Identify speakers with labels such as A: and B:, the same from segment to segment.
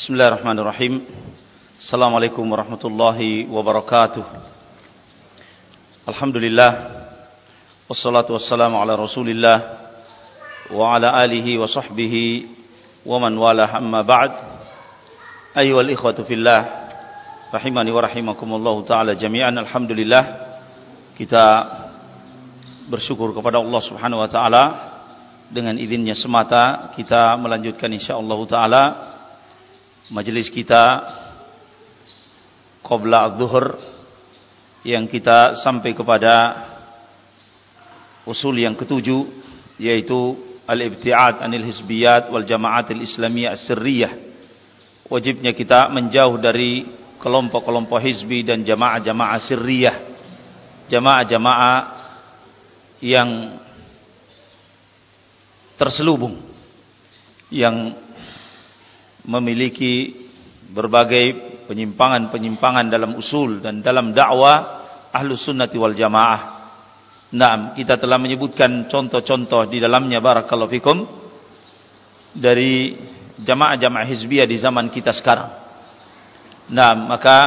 A: Bismillahirrahmanirrahim. Assalamualaikum warahmatullahi wabarakatuh. Alhamdulillah. Wassalatu wassalamu ala rasulillah. Wa ala alihi wa sahbihi. Wa man wala amma ba'd. Ayuhal ikhwatu fillah. Rahimani wa rahimakumullahu ta'ala jami'an. Alhamdulillah. Kita bersyukur kepada Allah subhanahu wa ta'ala. Dengan izinnya semata kita melanjutkan insyaallah ta'ala majelis kita qabla zuhur yang kita sampai kepada usul yang ketujuh yaitu al-ibtiad anil hizbiyat wal jama'at al-islamiyah as-sirriyah. Wajibnya kita menjauh dari kelompok-kelompok hizbi dan jamaah-jamaah sirriyah. Jamaah-jamaah yang terselubung yang memiliki berbagai penyimpangan-penyimpangan dalam usul dan dalam dakwah ahlu sunnati wal jamaah. Nah, kita telah menyebutkan contoh-contoh di dalamnya barakallahu fikum dari jamaah-jamaah hizbiyah di zaman kita sekarang. Nah, maka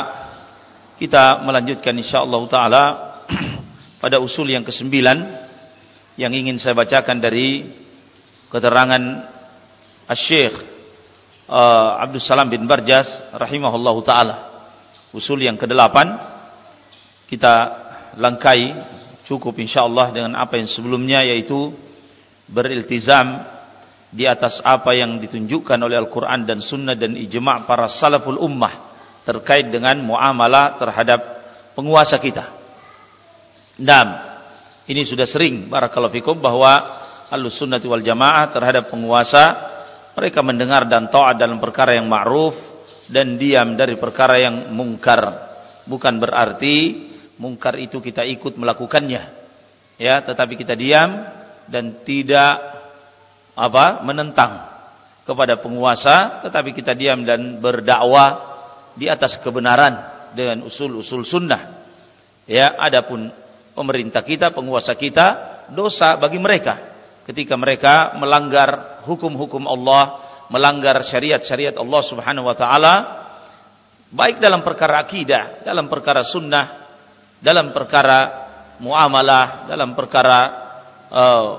A: kita melanjutkan insyaallah taala pada usul yang kesembilan yang ingin saya bacakan dari keterangan Asy-Syaikh uh, Abdul Salam bin Barjas rahimahullahu taala. Usul yang kedelapan kita langkai cukup insyaallah dengan apa yang sebelumnya yaitu beriltizam di atas apa yang ditunjukkan oleh Al-Qur'an dan Sunnah dan ijma' para salaful ummah terkait dengan muamalah terhadap penguasa kita. Dan ini sudah sering barakallahu fikum bahwa Ahlussunnah wal Jamaah terhadap penguasa mereka mendengar dan taat dalam perkara yang ma'ruf dan diam dari perkara yang mungkar. Bukan berarti mungkar itu kita ikut melakukannya. Ya, tetapi kita diam dan tidak apa? menentang kepada penguasa, tetapi kita diam dan berdakwah di atas kebenaran dengan usul-usul sunnah. Ya, adapun pemerintah kita, penguasa kita, dosa bagi mereka ketika mereka melanggar hukum-hukum Allah, melanggar syariat-syariat Allah Subhanahu wa taala baik dalam perkara akidah, dalam perkara sunnah, dalam perkara muamalah, dalam perkara uh,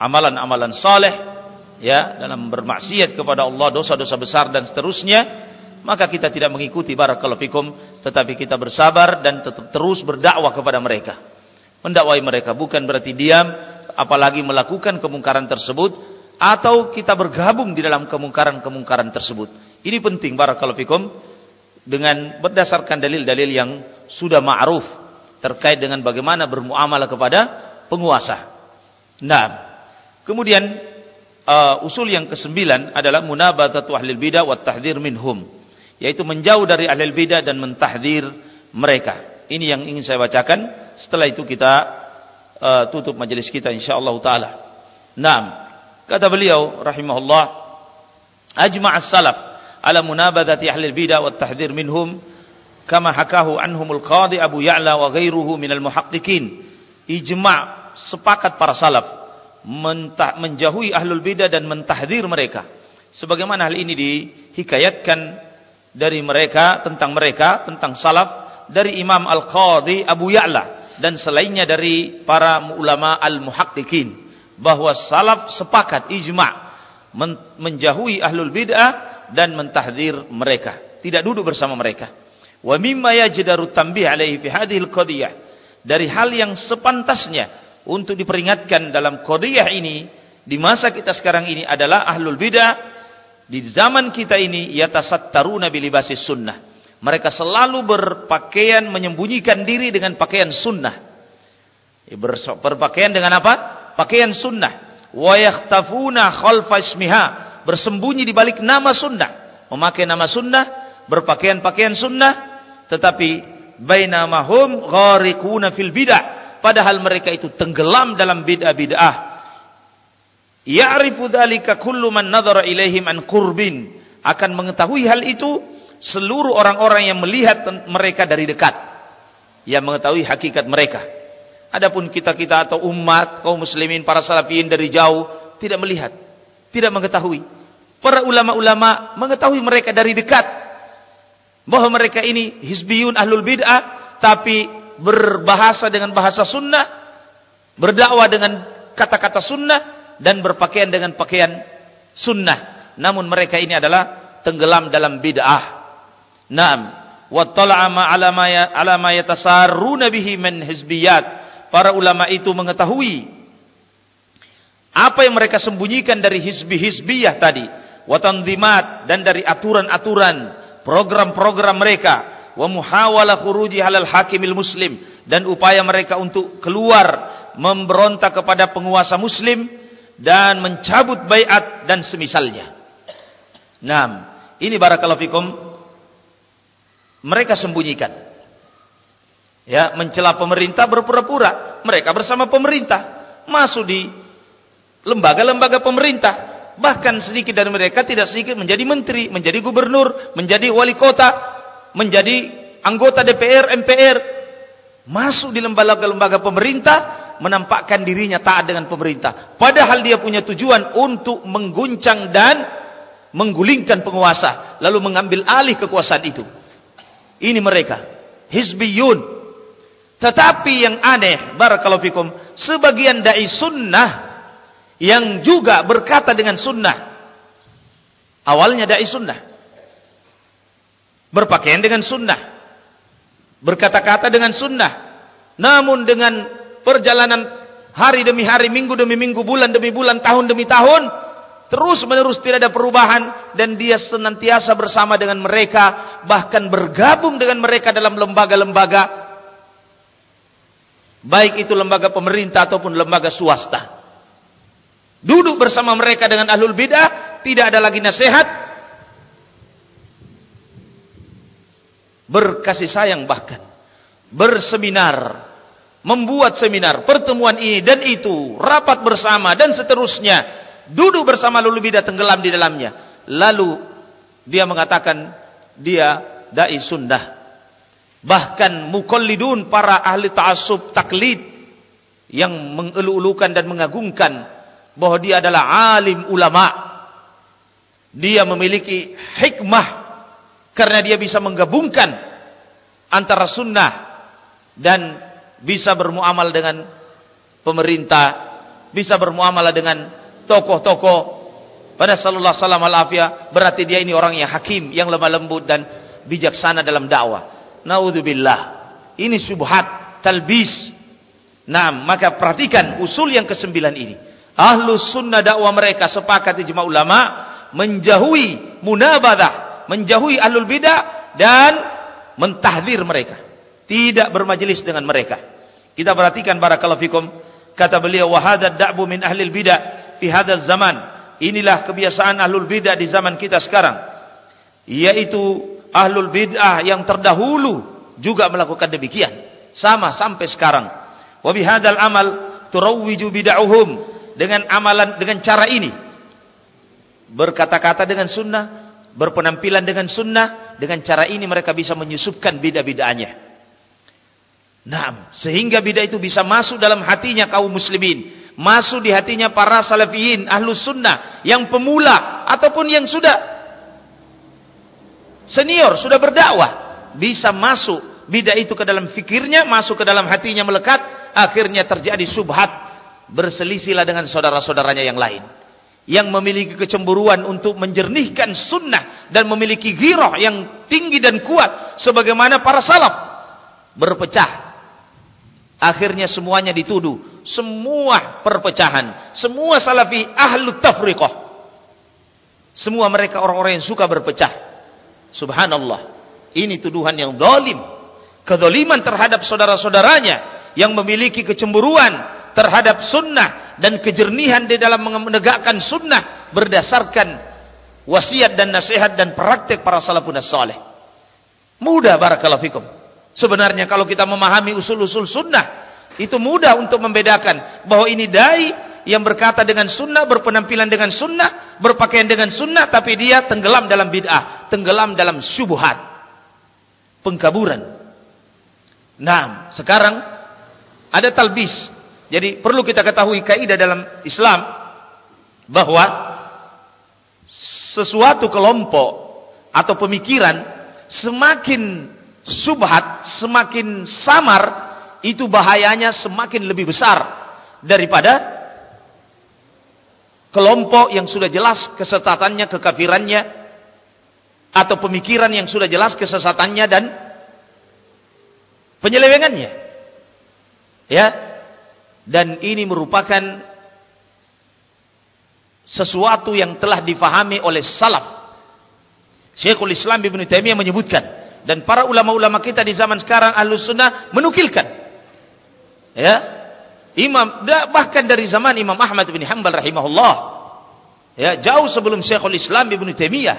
A: amalan-amalan saleh, ya, dalam bermaksiat kepada Allah, dosa-dosa besar dan seterusnya, maka kita tidak mengikuti barakallahu fikum, tetapi kita bersabar dan tetap terus berdakwah kepada mereka. Mendakwai mereka bukan berarti diam, apalagi melakukan kemungkaran tersebut atau kita bergabung di dalam kemungkaran-kemungkaran tersebut. Ini penting barakallahu fikum dengan berdasarkan dalil-dalil yang sudah ma'ruf terkait dengan bagaimana bermuamalah kepada penguasa. Nah, kemudian uh, usul yang kesembilan adalah munabatatu ahlil bidah wa tahdhir minhum, yaitu menjauh dari ahlil bidah dan mentahdir mereka. Ini yang ingin saya bacakan. Setelah itu kita uh, tutup majelis kita insyaallah taala. Naam. Kata beliau rahimahullah ajma' as-salaf ala munabadati ahli al-bidah wa tahdhir minhum kama hakahu anhum al-qadi Abu Ya'la wa ghairuhu min al-muhaqqiqin. Ijma' sepakat para salaf menjauhi ahlul bidah dan mentahdir mereka. Sebagaimana hal ini dihikayatkan dari mereka tentang mereka tentang salaf dari Imam Al-Qadhi Abu Ya'la dan selainnya dari para ulama al-muhaqqiqin bahwa salaf sepakat ijma' menjauhi ahlul bid'ah dan mentahdir mereka, tidak duduk bersama mereka. Wa mimma yajdaru tanbih alaihi fi hadhihi al-qadiyah dari hal yang sepantasnya untuk diperingatkan dalam qadiyah ini di masa kita sekarang ini adalah ahlul bid'ah di zaman kita ini yatasattaruna bilibasis sunnah mereka selalu berpakaian menyembunyikan diri dengan pakaian sunnah. Berpakaian dengan apa? Pakaian sunnah. Wa yakhtafuna khalfa ismiha. Bersembunyi di balik nama sunnah. Memakai nama sunnah, berpakaian-pakaian sunnah, tetapi bainamahum gharikuna fil bid'ah. Padahal mereka itu tenggelam dalam bid'ah-bid'ah. Ya'rifu dzalika kullu man nadhara ilaihim an qurbin. Akan mengetahui hal itu seluruh orang-orang yang melihat mereka dari dekat yang mengetahui hakikat mereka adapun kita-kita atau umat kaum muslimin para salafiyin dari jauh tidak melihat tidak mengetahui Para ulama-ulama mengetahui mereka dari dekat bahwa mereka ini hizbiyun ahlul bid'ah tapi berbahasa dengan bahasa sunnah, berdakwah dengan kata-kata sunnah dan berpakaian dengan pakaian sunnah. Namun mereka ini adalah tenggelam dalam bid'ah. Naam. Wa tala'a ala ma ya, ala ma yatasarruna bihi min hizbiyat. Para ulama itu mengetahui apa yang mereka sembunyikan dari hizbi-hizbiyah tadi. Wa tanzimat dan dari aturan-aturan, program-program mereka. Wa muhawala khuruji halal hakimil muslim. Dan upaya mereka untuk keluar memberontak kepada penguasa muslim dan mencabut bayat dan semisalnya. Nah, ini barakallahu fikum mereka sembunyikan. Ya, mencela pemerintah berpura-pura mereka bersama pemerintah masuk di lembaga-lembaga pemerintah. Bahkan sedikit dari mereka tidak sedikit menjadi menteri, menjadi gubernur, menjadi wali kota, menjadi anggota DPR, MPR. Masuk di lembaga-lembaga pemerintah menampakkan dirinya taat dengan pemerintah. Padahal dia punya tujuan untuk mengguncang dan menggulingkan penguasa lalu mengambil alih kekuasaan itu ini mereka. Hizbiyun. Tetapi yang aneh barakallahu fikum sebagian dai sunnah yang juga berkata dengan sunnah. Awalnya dai sunnah. Berpakaian dengan sunnah. Berkata-kata dengan sunnah. Namun dengan perjalanan hari demi hari minggu demi minggu bulan demi bulan tahun demi tahun Terus menerus tidak ada perubahan dan dia senantiasa bersama dengan mereka bahkan bergabung dengan mereka dalam lembaga-lembaga. Baik itu lembaga pemerintah ataupun lembaga swasta. Duduk bersama mereka dengan ahlul bidah, tidak ada lagi nasihat. Berkasih sayang bahkan. Berseminar, membuat seminar, pertemuan ini dan itu, rapat bersama dan seterusnya duduk bersama lulu bidah tenggelam di dalamnya. Lalu dia mengatakan dia dai sunnah. Bahkan mukallidun para ahli ta'assub taklid yang mengelu-elukan dan mengagungkan bahwa dia adalah alim ulama. Dia memiliki hikmah karena dia bisa menggabungkan antara sunnah dan bisa bermuamal dengan pemerintah, bisa bermuamalah dengan tokoh-tokoh. Pada sallallahu salam alafiyah berarti dia ini orang yang hakim yang lemah lembut dan bijaksana dalam dakwah. Naudzubillah ini subhat talbis. Nah maka perhatikan usul yang kesembilan ini. Ahlu sunnah dakwah mereka sepakat ijma ulama menjauhi munabadah menjauhi ahlul bidah dan mentahdir mereka. Tidak bermajelis dengan mereka. Kita perhatikan barakallahu fikum kata beliau wahada da'bu min ahlil bidah fi hadzal zaman. Inilah kebiasaan ahlul bidah di zaman kita sekarang. Yaitu ahlul bidah yang terdahulu juga melakukan demikian. Sama sampai sekarang. Wa bihadzal amal turawwiju bid'ahum dengan amalan dengan cara ini. Berkata-kata dengan sunnah, berpenampilan dengan sunnah, dengan cara ini mereka bisa menyusupkan bidah-bidahnya. Nah, sehingga bidah itu bisa masuk dalam hatinya kaum muslimin masuk di hatinya para salafiyin, ahlus sunnah, yang pemula ataupun yang sudah senior, sudah berdakwah, bisa masuk bidah itu ke dalam fikirnya, masuk ke dalam hatinya melekat, akhirnya terjadi subhat, berselisihlah dengan saudara-saudaranya yang lain. Yang memiliki kecemburuan untuk menjernihkan sunnah dan memiliki giroh yang tinggi dan kuat sebagaimana para salaf berpecah Akhirnya semuanya dituduh. Semua perpecahan. Semua salafi ahlu tafriqah. Semua mereka orang-orang yang suka berpecah. Subhanallah. Ini tuduhan yang dolim. Kedoliman terhadap saudara-saudaranya. Yang memiliki kecemburuan terhadap sunnah. Dan kejernihan di dalam menegakkan sunnah. Berdasarkan wasiat dan nasihat dan praktek para salafun salih. Mudah barakallahu fikum. Sebenarnya kalau kita memahami usul-usul sunnah, itu mudah untuk membedakan bahwa ini dai yang berkata dengan sunnah, berpenampilan dengan sunnah, berpakaian dengan sunnah, tapi dia tenggelam dalam bid'ah, tenggelam dalam syubhat, pengkaburan. Nah, sekarang ada talbis. Jadi perlu kita ketahui kaidah dalam Islam bahwa sesuatu kelompok atau pemikiran semakin subhat, semakin samar, itu bahayanya semakin lebih besar daripada kelompok yang sudah jelas kesetatannya, kekafirannya, atau pemikiran yang sudah jelas kesesatannya dan penyelewengannya. Ya. Dan ini merupakan sesuatu yang telah difahami oleh salaf. Syekhul Islam Ibn Taimiyah menyebutkan dan para ulama-ulama kita di zaman sekarang Ahlus Sunnah menukilkan. Ya. Imam bahkan dari zaman Imam Ahmad bin Hanbal rahimahullah. Ya, jauh sebelum Syekhul Islam Ibn Taimiyah.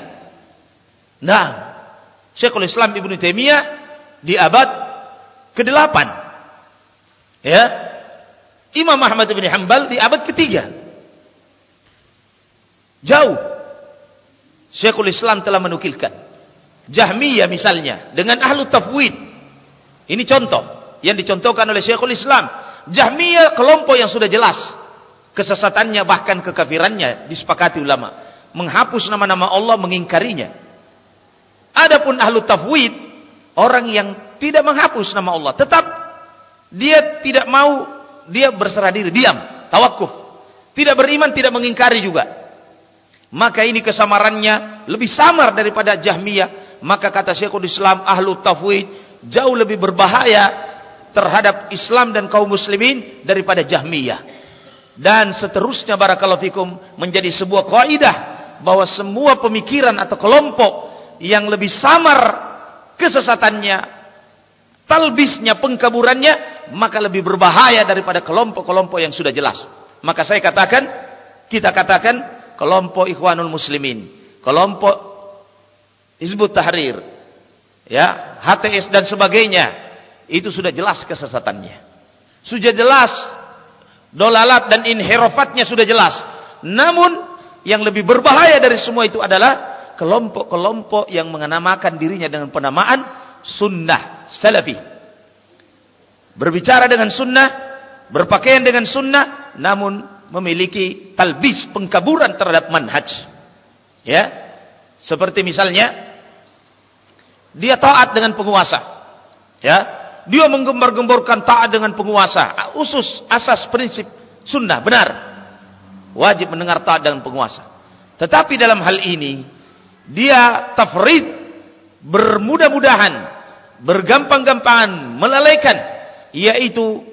A: Nah, Syekhul Islam Ibn Taimiyah di abad ke-8. Ya. Imam Ahmad bin Hanbal di abad ketiga. Jauh. Syekhul Islam telah menukilkan. Jahmiyah misalnya. Dengan ahlu tafwid. Ini contoh. Yang dicontohkan oleh Syekhul Islam. Jahmiyah kelompok yang sudah jelas. Kesesatannya bahkan kekafirannya disepakati ulama. Menghapus nama-nama Allah mengingkarinya. Adapun ahlu tafwid. Orang yang tidak menghapus nama Allah. Tetap dia tidak mau dia berserah diri, diam, tawakuf. Tidak beriman, tidak mengingkari juga. Maka ini kesamarannya lebih samar daripada Jahmiyah. Maka kata Syekhul Islam ahlu tafwid jauh lebih berbahaya terhadap Islam dan kaum muslimin daripada Jahmiyah. Dan seterusnya barakallahu fikum menjadi sebuah kaidah bahwa semua pemikiran atau kelompok yang lebih samar kesesatannya talbisnya, pengkaburannya, maka lebih berbahaya daripada kelompok-kelompok yang sudah jelas. Maka saya katakan, kita katakan kelompok Ikhwanul Muslimin, kelompok Hizbut Tahrir, ya, HTS dan sebagainya, itu sudah jelas kesesatannya. Sudah jelas dolalat dan inherofatnya sudah jelas. Namun yang lebih berbahaya dari semua itu adalah kelompok-kelompok yang mengenamakan dirinya dengan penamaan sunnah salafi. Berbicara dengan sunnah, berpakaian dengan sunnah, namun memiliki talbis pengkaburan terhadap manhaj. Ya. Seperti misalnya dia taat dengan penguasa. Ya. Dia menggembar-gemborkan taat dengan penguasa. Usus, asas, prinsip sunnah benar. Wajib mendengar taat dengan penguasa. Tetapi dalam hal ini dia tafrid bermudah-mudahan bergampang-gampangan melalaikan yaitu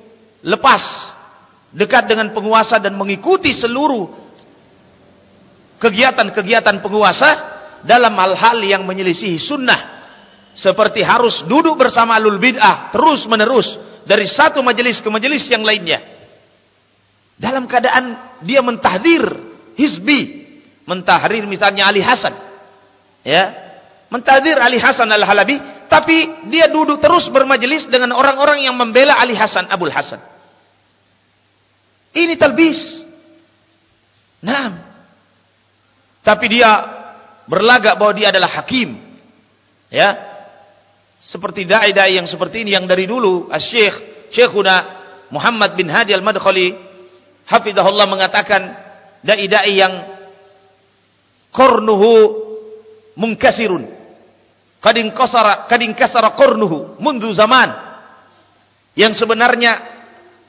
A: lepas dekat dengan penguasa dan mengikuti seluruh kegiatan-kegiatan penguasa dalam hal-hal yang menyelisihi sunnah seperti harus duduk bersama alul bid'ah terus menerus dari satu majelis ke majelis yang lainnya. Dalam keadaan dia mentahdir hizbi mentahdir misalnya Ali Hasan ya. Mentadir Ali Hasan Al-Halabi tapi dia duduk terus bermajelis dengan orang-orang yang membela Ali Hasan Abdul Hasan. Ini talbis. Nah tapi dia berlagak bahwa dia adalah hakim ya seperti dai-dai yang seperti ini yang dari dulu Syekh Syekhuna Muhammad bin Hadi Al-Madkhali hafizahullah mengatakan dai-dai yang kornuhu munkasirun. Kadin kasara kadin kasara qarnuhu mundu zaman. Yang sebenarnya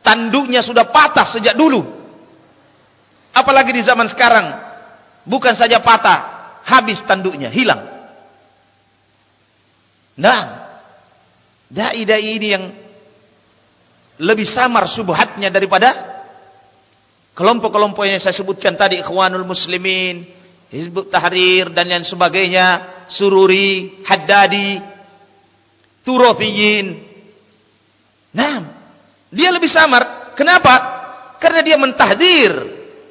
A: tanduknya sudah patah sejak dulu. Apalagi di zaman sekarang bukan saja patah habis tanduknya hilang nah dai-dai ini yang lebih samar subhatnya daripada kelompok-kelompok yang saya sebutkan tadi ikhwanul muslimin Hizbut Tahrir dan yang sebagainya, Sururi, Haddadi, Turofiyin. Nah, dia lebih samar. Kenapa? Karena dia mentahdir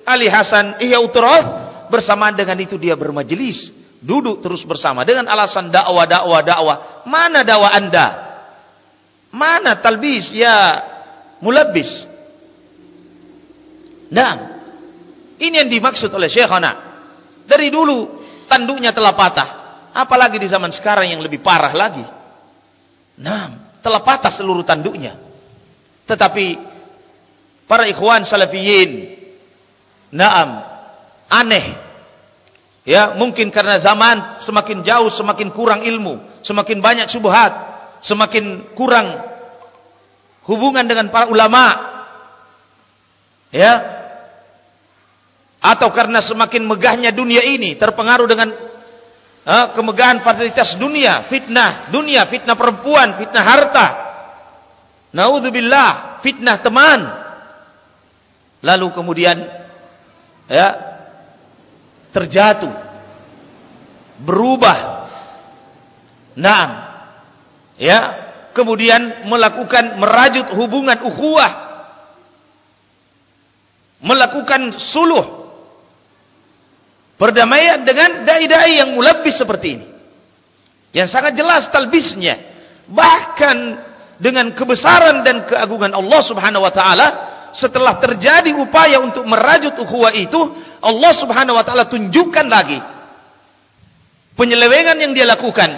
A: Ali Hasan Ihya Utrof bersamaan dengan itu dia bermajelis, duduk terus bersama dengan alasan dakwah, dakwah, dakwah. Mana dakwah Anda? Mana talbis ya mulabis? Nah, ini yang dimaksud oleh Syekhana. Dari dulu tanduknya telah patah. Apalagi di zaman sekarang yang lebih parah lagi. Nah, telah patah seluruh tanduknya. Tetapi para ikhwan salafiyin, naam, aneh. Ya, mungkin karena zaman semakin jauh semakin kurang ilmu, semakin banyak syubhat, semakin kurang hubungan dengan para ulama. Ya. Atau karena semakin megahnya dunia ini, terpengaruh dengan uh, kemegahan fasilitas dunia, fitnah dunia, fitnah perempuan, fitnah harta. Naudzubillah, fitnah teman. Lalu kemudian ya terjatuh, berubah. Nah, ya, kemudian melakukan merajut hubungan ukhuwah, melakukan suluh, perdamaian dengan dai-dai yang mulabis seperti ini. Yang sangat jelas talbisnya. Bahkan dengan kebesaran dan keagungan Allah Subhanahu wa taala setelah terjadi upaya untuk merajut ukhuwah itu, Allah Subhanahu wa taala tunjukkan lagi penyelewengan yang dia lakukan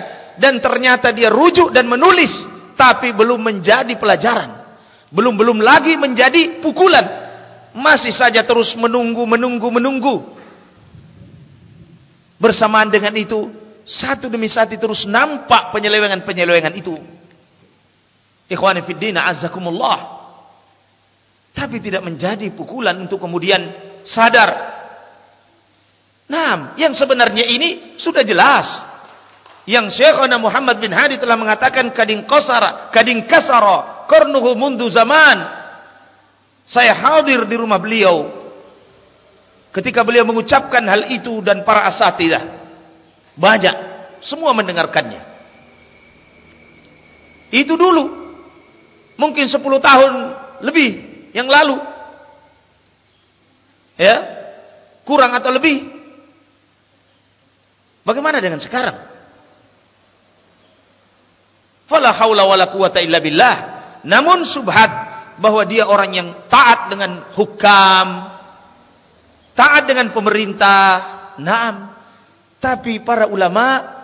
A: dan ternyata dia rujuk dan menulis tapi belum menjadi pelajaran. Belum belum lagi menjadi pukulan. Masih saja terus menunggu, menunggu, menunggu. Bersamaan dengan itu, satu demi satu terus nampak penyelewengan-penyelewengan itu. Ikhwani fiddina tapi tidak menjadi pukulan untuk kemudian sadar. Nah, yang sebenarnya ini sudah jelas. Yang Syekhana Muhammad bin Hadi telah mengatakan kading qasara, kading kasara, qarnuhu mundu zaman. Saya hadir di rumah beliau ketika beliau mengucapkan hal itu dan para asatidah. Banyak, semua mendengarkannya. Itu dulu. Mungkin 10 tahun lebih yang lalu. Ya. Kurang atau lebih. Bagaimana dengan sekarang? Fala haula wala quwata illa billah. Namun subhat bahwa dia orang yang taat dengan hukam, taat dengan pemerintah. Naam. Tapi para ulama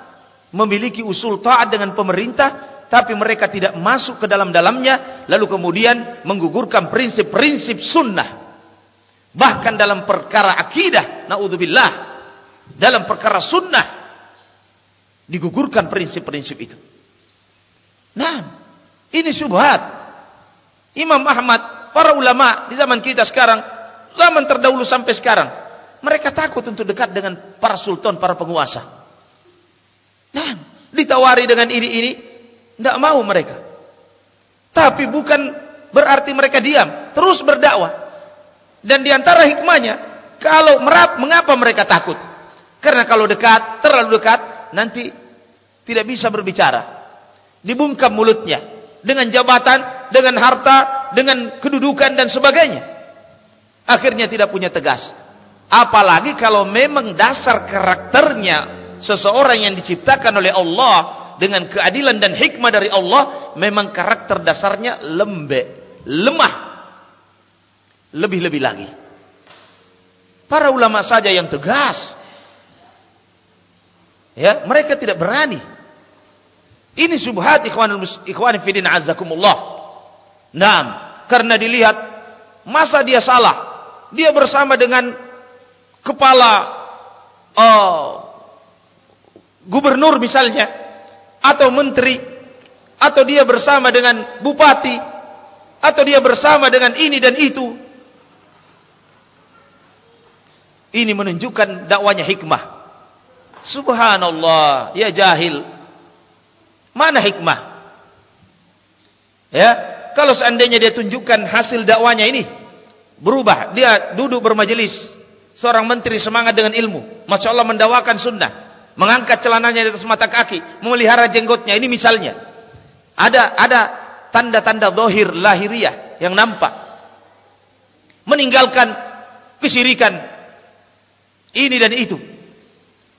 A: memiliki usul taat dengan pemerintah tapi mereka tidak masuk ke dalam-dalamnya lalu kemudian menggugurkan prinsip-prinsip sunnah. Bahkan dalam perkara akidah naudzubillah dalam perkara sunnah digugurkan prinsip-prinsip itu. Nah ini subhat Imam Ahmad para ulama di zaman kita sekarang zaman terdahulu sampai sekarang mereka takut untuk dekat dengan para sultan para penguasa nah ditawari dengan ini-ini tidak mau mereka. Tapi bukan berarti mereka diam. Terus berdakwah. Dan di antara hikmahnya, kalau merap, mengapa mereka takut? Karena kalau dekat, terlalu dekat, nanti tidak bisa berbicara. Dibungkam mulutnya. Dengan jabatan, dengan harta, dengan kedudukan dan sebagainya. Akhirnya tidak punya tegas. Apalagi kalau memang dasar karakternya seseorang yang diciptakan oleh Allah dengan keadilan dan hikmah dari Allah memang karakter dasarnya lembek, lemah. Lebih-lebih lagi. Para ulama saja yang tegas. Ya, mereka tidak berani. Ini subhat ikhwan ikhwan fidin azakumullah. Naam, karena dilihat masa dia salah. Dia bersama dengan kepala oh, gubernur misalnya atau menteri atau dia bersama dengan bupati atau dia bersama dengan ini dan itu. Ini menunjukkan dakwanya hikmah. Subhanallah ya jahil. Mana hikmah? Ya kalau seandainya dia tunjukkan hasil dakwanya ini berubah. Dia duduk bermajelis seorang menteri semangat dengan ilmu. Masya Allah mendawakan sunnah mengangkat celananya di atas mata kaki, memelihara jenggotnya. Ini misalnya. Ada ada tanda-tanda dohir lahiriah yang nampak. Meninggalkan kesirikan ini dan itu.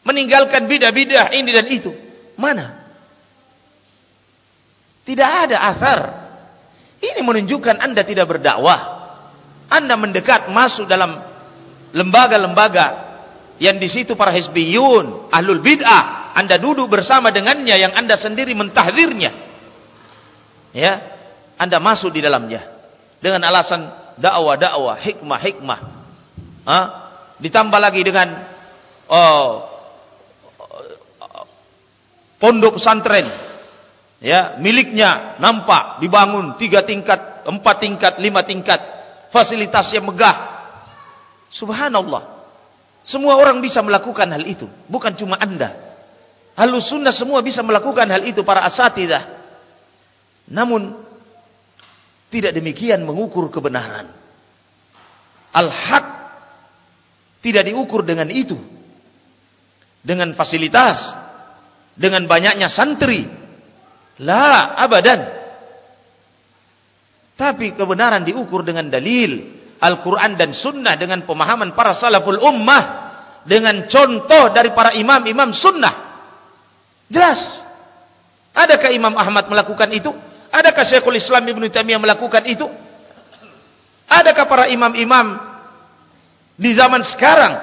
A: Meninggalkan bidah-bidah ini dan itu. Mana? Tidak ada asar. Ini menunjukkan Anda tidak berdakwah. Anda mendekat masuk dalam lembaga-lembaga yang di situ para hizbiyun, ahlul bid'ah, Anda duduk bersama dengannya yang Anda sendiri mentahdirnya. Ya, Anda masuk di dalamnya. Dengan alasan dakwah-dakwah, hikmah-hikmah. Ah, ditambah lagi dengan oh, pondok pesantren. Ya miliknya nampak dibangun tiga tingkat empat tingkat lima tingkat. Fasilitas yang megah. Subhanallah semua orang bisa melakukan hal itu bukan cuma anda. Halus sunnah semua bisa melakukan hal itu para asatidah. Namun tidak demikian mengukur kebenaran. Al-haq tidak diukur dengan itu. Dengan fasilitas, dengan banyaknya santri. La abadan. Tapi kebenaran diukur dengan dalil Al-Quran dan Sunnah dengan pemahaman para salaful ummah dengan contoh dari para imam-imam Sunnah. Jelas. Adakah Imam Ahmad melakukan itu? Adakah Syekhul Islam Ibn Taimiyah melakukan itu? Adakah para imam-imam di zaman sekarang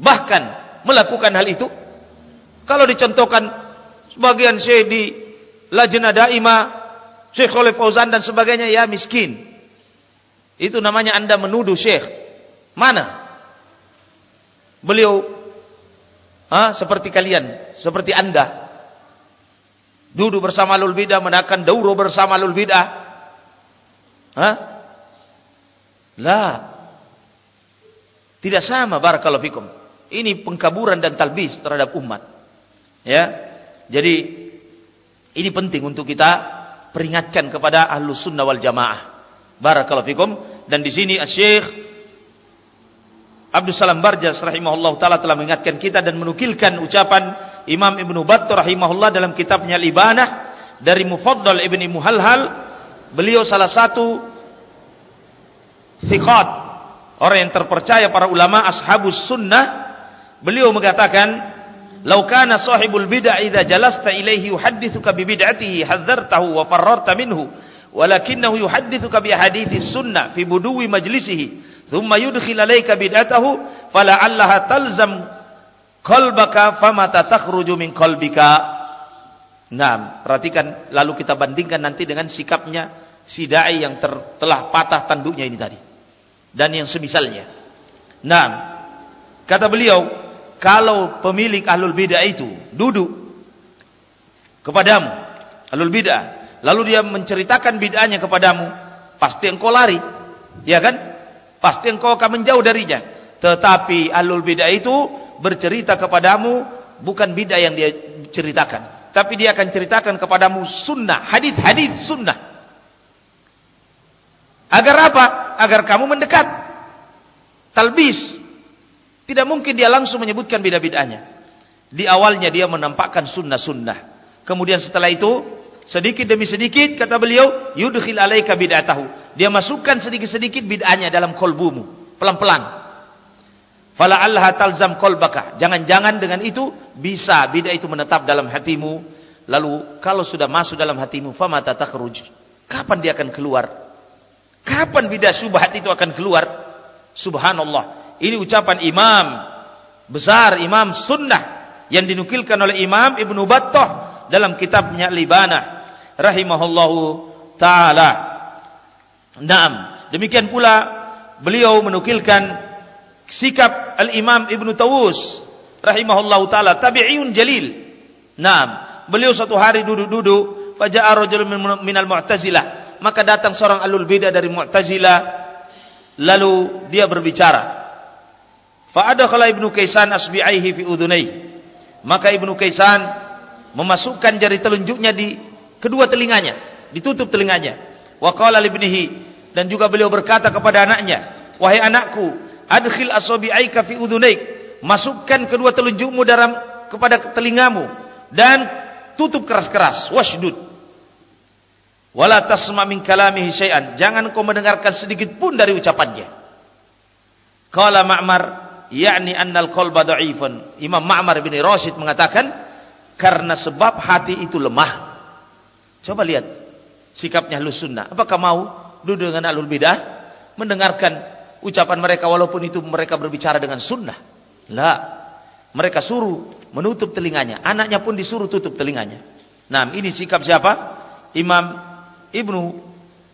A: bahkan melakukan hal itu? Kalau dicontohkan sebagian syekh di Lajnah Daimah, Syekh Khalif Fauzan dan sebagainya ya miskin. Itu namanya Anda menuduh syekh. Mana? Beliau ha, seperti kalian, seperti Anda. Duduk bersama lul bidah, menakan dauro bersama lul bidah. Hah? Lah. Tidak sama barakallahu fikum. Ini pengkaburan dan talbis terhadap umat. Ya. Jadi ini penting untuk kita peringatkan kepada ahlu sunnah wal jamaah. Barakallahu fikum. Dan di sini Syekh Abdul Salam Barjas rahimahullah taala telah mengingatkan kita dan menukilkan ucapan Imam Ibnu Battur rahimahullah dalam kitabnya Libanah dari Mufaddal Ibni Muhalhal. Beliau salah satu thiqat orang yang terpercaya para ulama ashabus sunnah. Beliau mengatakan, "Lau kana sahibul bid'ah idza jalasta ilaihi yuhaddithuka bi bid'atihi hadzartahu wa fararta minhu, walakinahu yuhaddithuka bi sunnah fi buduwi majlisihi, thumma yudkhil alayka bid'atahu, fala'allaha talzam qalbaka famata takhruju min qalbika." Nah, perhatikan lalu kita bandingkan nanti dengan sikapnya si dai yang ter, telah patah tanduknya ini tadi dan yang semisalnya. Nah, kata beliau, kalau pemilik ahlul bidah itu duduk kepadamu, ahlul bidah, lalu dia menceritakan bid'ahnya kepadamu, pasti engkau lari, ya kan? Pasti engkau akan menjauh darinya. Tetapi ahlul bidah itu bercerita kepadamu bukan bid'ah yang dia ceritakan, tapi dia akan ceritakan kepadamu sunnah, hadis-hadis sunnah. Agar apa? Agar kamu mendekat. Talbis, tidak mungkin dia langsung menyebutkan bid'ah-bid'ahnya. Di awalnya dia menampakkan sunnah-sunnah. Kemudian setelah itu, sedikit demi sedikit, kata beliau, yudkhil alaika bid'atahu. Dia masukkan sedikit-sedikit bid'ahnya dalam kolbumu. Pelan-pelan. Allah talzam kolbaka. Jangan-jangan dengan itu, bisa bid'ah itu menetap dalam hatimu. Lalu, kalau sudah masuk dalam hatimu, famata takhruj. Kapan dia akan keluar? Kapan bid'ah subhat itu akan keluar? Subhanallah. Ini ucapan imam besar, imam sunnah yang dinukilkan oleh Imam Ibnu Battah dalam kitabnya Libana rahimahullahu taala. Naam, demikian pula beliau menukilkan sikap Al-Imam Ibnu Tawus rahimahullahu taala tabi'iyun jalil. Naam, beliau satu hari duduk-duduk, faja'a rajulun minal Mu'tazilah, maka datang seorang alul bidah dari Mu'tazilah lalu dia berbicara Fa'adakhala Ibnu Kaisan asbi'aihi fi udhunai. Maka Ibnu Kaisan memasukkan jari telunjuknya di kedua telinganya, ditutup telinganya. Wa libnihi dan juga beliau berkata kepada anaknya, "Wahai anakku, adkhil asabi'aika fi udhunaik." Masukkan kedua telunjukmu dalam kepada telingamu dan tutup keras-keras, washdud. Wala tasma min kalamihi syai'an. Jangan kau mendengarkan sedikit pun dari ucapannya. Qala Ma'mar yakni annal qalba dha'ifun. Imam Ma'mar bin Rashid mengatakan karena sebab hati itu lemah. Coba lihat sikapnya Ahlus Sunnah. Apakah mau duduk dengan Ahlul Bidah mendengarkan ucapan mereka walaupun itu mereka berbicara dengan sunnah? La. Mereka suruh menutup telinganya. Anaknya pun disuruh tutup telinganya. Nah, ini sikap siapa? Imam Ibnu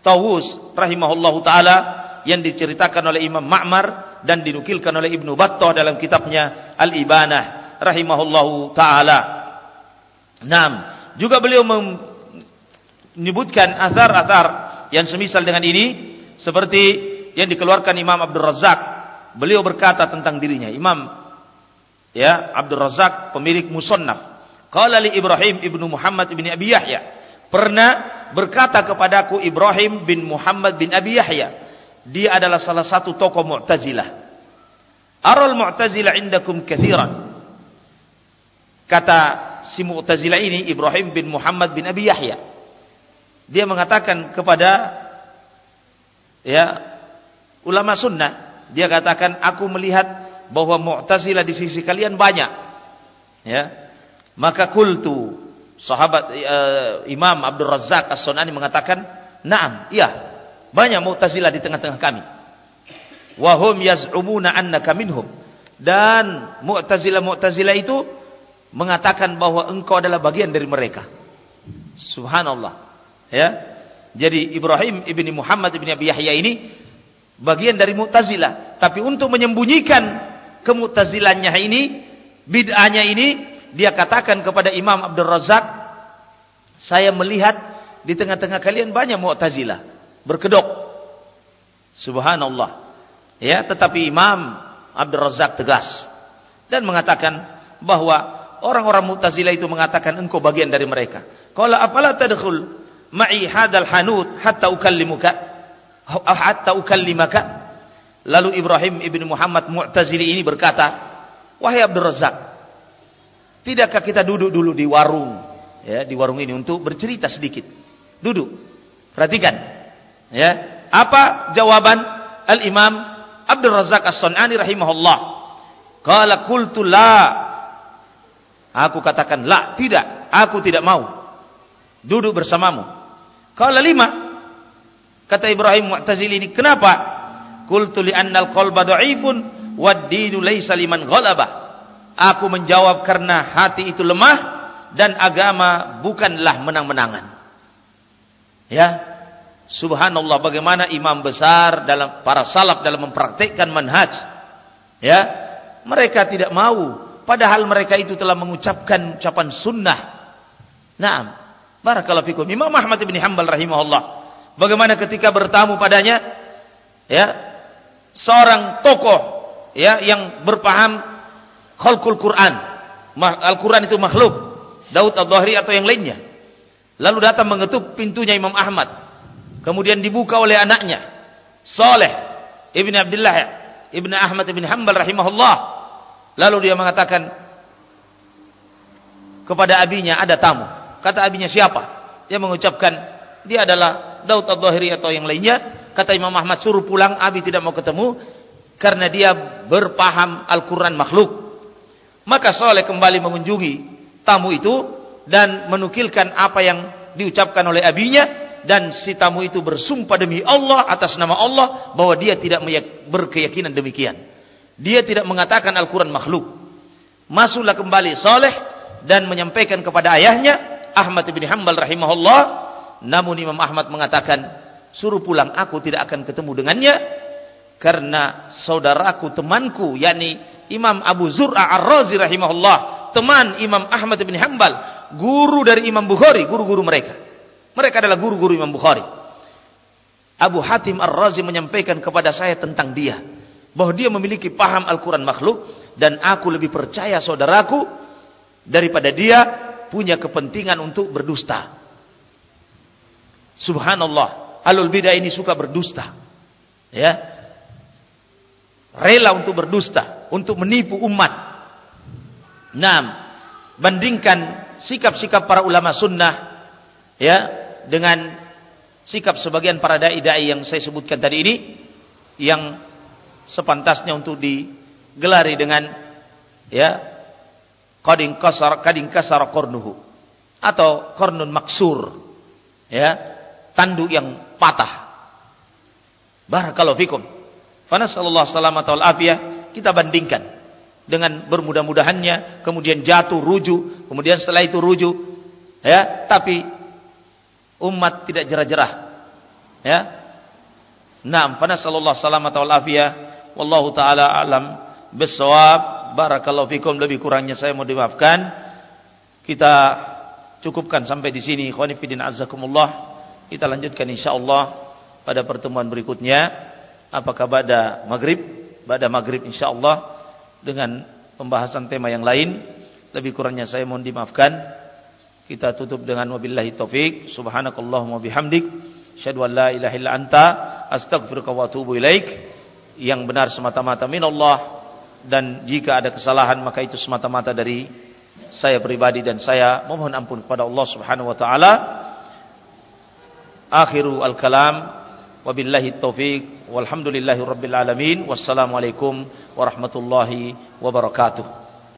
A: Tawus rahimahullahu taala yang diceritakan oleh Imam Ma'mar dan dinukilkan oleh Ibnu Battah dalam kitabnya Al-Ibanah rahimahullahu taala. Naam, juga beliau menyebutkan azar-azar yang semisal dengan ini seperti yang dikeluarkan Imam Abdul Razak. Beliau berkata tentang dirinya, Imam ya Abdul Razak pemilik Musannaf. Qala li Ibrahim ibnu Muhammad bin Abi Yahya, pernah berkata kepadaku Ibrahim bin Muhammad bin Abi Yahya, dia adalah salah satu tokoh Mu'tazilah. Aral Mu'tazilah indakum kathiran. Kata si Mu'tazilah ini Ibrahim bin Muhammad bin Abi Yahya. Dia mengatakan kepada ya ulama sunnah, dia katakan aku melihat bahwa Mu'tazilah di sisi kalian banyak. Ya. Maka kultu sahabat uh, Imam Abdul Razak As-Sunani mengatakan, "Na'am, iya. Banyak Mu'tazilah di tengah-tengah kami." Wahum yaz'umuna annaka minhum. Dan Mu'tazilah Mu'tazilah itu mengatakan bahwa engkau adalah bagian dari mereka. Subhanallah. Ya. Jadi Ibrahim ibni Muhammad ibni Abi Yahya ini bagian dari Mu'tazilah, tapi untuk menyembunyikan kemutazilannya ini, bid'ahnya ini, dia katakan kepada Imam Abdul Razak, saya melihat di tengah-tengah kalian banyak Mu'tazilah berkedok. Subhanallah. Ya, tetapi Imam Abdul Razak tegas dan mengatakan bahwa orang-orang Mu'tazilah itu mengatakan engkau bagian dari mereka. Qala afala tadkhul ma'i hadal hanut hatta ukallimuka hatta ukallimaka. Lalu Ibrahim ibn Muhammad Mu'tazili ini berkata, "Wahai Abdul Razak, tidakkah kita duduk dulu di warung ya, di warung ini untuk bercerita sedikit? Duduk. Perhatikan. Ya, apa jawaban Al-Imam Abdul Razak As-Sunani rahimahullah? Qala qultu la Aku katakan, la, tidak. Aku tidak mau. Duduk bersamamu. Kalau lima. Kata Ibrahim Mu'tazili ini, kenapa? Qultu li'annal qalba da'ifun wad dinu laysa liman ghalabah. Aku menjawab karena hati itu lemah dan agama bukanlah menang-menangan. Ya. Subhanallah bagaimana imam besar dalam para salaf dalam mempraktikkan manhaj. Ya. Mereka tidak mau Padahal mereka itu telah mengucapkan ucapan sunnah. Naam. Barakallahu fikum. Imam Ahmad bin Hanbal rahimahullah. Bagaimana ketika bertamu padanya ya seorang tokoh ya yang berpaham khalqul Quran. Al-Quran itu makhluk. Daud Al-Dhahri atau yang lainnya. Lalu datang mengetuk pintunya Imam Ahmad. Kemudian dibuka oleh anaknya. Saleh Ibn Abdullah Ibn Ahmad Ibn Hanbal rahimahullah. Lalu dia mengatakan kepada abinya ada tamu. Kata abinya siapa? Dia mengucapkan dia adalah Daud al-Zahiri atau yang lainnya. Kata Imam Ahmad suruh pulang, abi tidak mau ketemu karena dia berpaham Al-Quran makhluk. Maka Soleh kembali mengunjungi tamu itu dan menukilkan apa yang diucapkan oleh abinya dan si tamu itu bersumpah demi Allah atas nama Allah bahwa dia tidak berkeyakinan demikian. Dia tidak mengatakan Al-Quran makhluk. Masuklah kembali soleh dan menyampaikan kepada ayahnya Ahmad bin Hanbal rahimahullah. Namun Imam Ahmad mengatakan suruh pulang aku tidak akan ketemu dengannya karena saudaraku temanku yakni Imam Abu Zur'a Ar-Razi rahimahullah teman Imam Ahmad bin Hanbal guru dari Imam Bukhari guru-guru mereka mereka adalah guru-guru Imam Bukhari Abu Hatim Ar-Razi menyampaikan kepada saya tentang dia bahwa dia memiliki paham Al-Quran makhluk dan aku lebih percaya saudaraku daripada dia punya kepentingan untuk berdusta. Subhanallah, alul bidah ini suka berdusta. Ya. Rela untuk berdusta, untuk menipu umat. Nah, bandingkan sikap-sikap para ulama sunnah ya dengan sikap sebagian para dai-dai yang saya sebutkan tadi ini yang sepantasnya untuk digelari dengan ya qadin kasar kadin kasar qarnuhu. Atau qarnun maksur. Ya tanduk yang patah. Barakallahu fikum. Fa nasallallahu salamata wal afiyah. Kita bandingkan dengan bermudah-mudahannya kemudian jatuh ruju kemudian setelah itu ruju ya tapi umat tidak jerah-jerah. Ya. Naam, fa nasallallahu salamata wal afiyah. Wallahu taala alam bisawab. Barakallahu fikum lebih kurangnya saya mau dimaafkan. Kita cukupkan sampai di sini. Khonifidin azakumullah. Kita lanjutkan insyaallah pada pertemuan berikutnya. Apakah pada maghrib? Pada maghrib insyaallah dengan pembahasan tema yang lain. Lebih kurangnya saya mohon dimaafkan. Kita tutup dengan wabillahi taufik. Subhanakallahumma bihamdik. Asyhadu an la ilaha illa anta astaghfiruka wa atubu ilaik. Yang benar semata-mata min Allah dan jika ada kesalahan maka itu semata-mata dari saya pribadi dan saya memohon ampun kepada Allah Subhanahu wa taala. Akhiru al-kalam wabillahi taufik walhamdulillahi rabbil alamin wassalamualaikum warahmatullahi wabarakatuh.